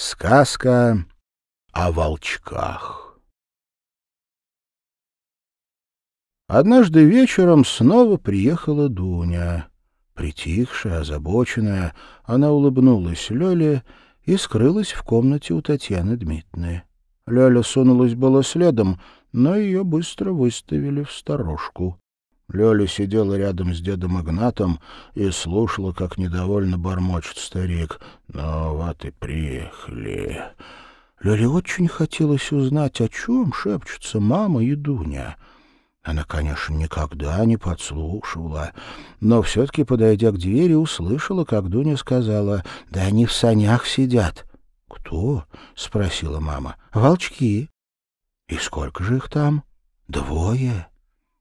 Сказка о волчках. Однажды вечером снова приехала Дуня. Притихшая, озабоченная, она улыбнулась Лёле и скрылась в комнате у Татьяны Дмитриевны. Лёля сунулась было следом, но ее быстро выставили в сторожку. Лёля сидела рядом с дедом Игнатом и слушала, как недовольно бормочет старик. «Ну и приехали». Лёле очень хотелось узнать, о чем шепчутся мама и Дуня. Она, конечно, никогда не подслушивала, но все-таки, подойдя к двери, услышала, как Дуня сказала, «Да они в санях сидят». «Кто?» — спросила мама. «Волчки». «И сколько же их там?» «Двое».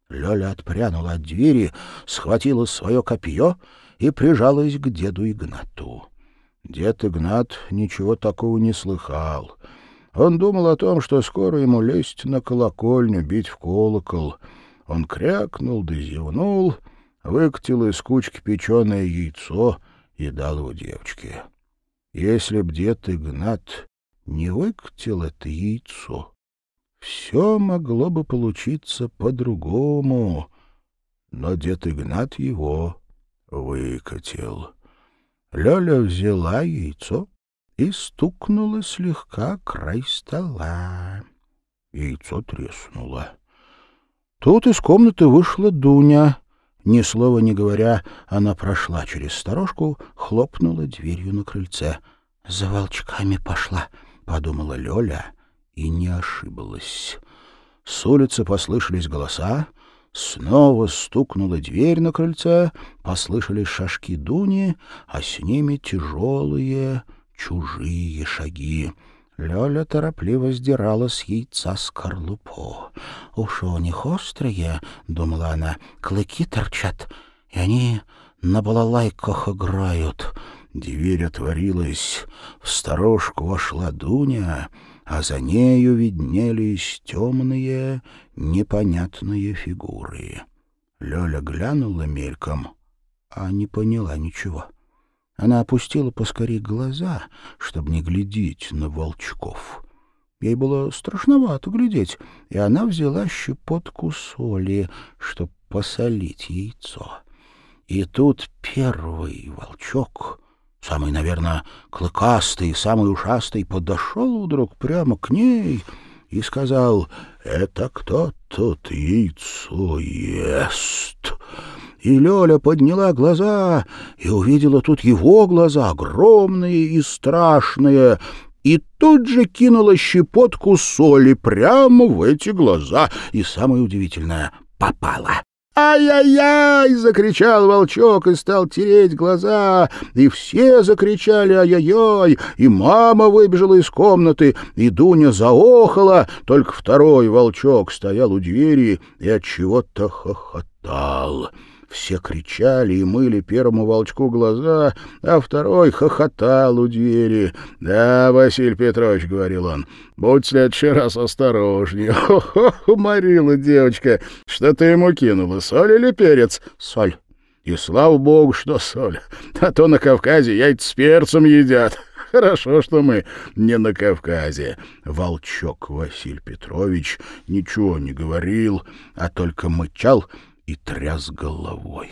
Лёля отпрянула от двери, схватила свое копье и прижалась к деду Игнату. Дед Игнат ничего такого не слыхал. Он думал о том, что скоро ему лезть на колокольню, бить в колокол. Он крякнул да зевнул, выкатил из кучки печеное яйцо и дал его девочке. Если б дед Игнат не выкатил это яйцо, все могло бы получиться по-другому, но дед Игнат его выкатил. Лёля взяла яйцо и стукнула слегка край стола. Яйцо треснуло. Тут из комнаты вышла Дуня. Ни слова не говоря, она прошла через сторожку, хлопнула дверью на крыльце. «За волчками пошла», — подумала Лёля и не ошиблась. С улицы послышались голоса, снова стукнула дверь на крыльце, послышались шажки Дуни, а с ними тяжелые чужие шаги. Лёля торопливо сдирала с яйца скорлупу. «Уши у них острые», — думала она, — «клыки торчат, и они на балалайках играют». Дверь отворилась, в сторожку вошла Дуня — а за нею виднелись темные, непонятные фигуры. Лёля глянула мельком, а не поняла ничего. Она опустила поскорее глаза, чтобы не глядеть на волчков. Ей было страшновато глядеть, и она взяла щепотку соли, чтобы посолить яйцо. И тут первый волчок самый, наверное, клыкастый, самый ушастый, подошел вдруг прямо к ней и сказал, «Это кто тут яйцо ест?» И Лёля подняла глаза и увидела тут его глаза, огромные и страшные, и тут же кинула щепотку соли прямо в эти глаза. И самое удивительное — попала. «Ай-яй-яй!» — закричал волчок и стал тереть глаза, и все закричали «ай-яй-яй!» и мама выбежала из комнаты, и Дуня заохала, только второй волчок стоял у двери и от чего-то хохотал. Все кричали и мыли первому волчку глаза, а второй хохотал у двери. «Да, Василий Петрович», — говорил он, — «будь в следующий раз осторожнее». «Хо-хо!» — уморила девочка. «Что ты ему кинула, соль или перец?» «Соль». «И слава богу, что соль, а то на Кавказе яйца с перцем едят». Хорошо, что мы не на Кавказе. Волчок Василий Петрович ничего не говорил, а только мычал и тряс головой.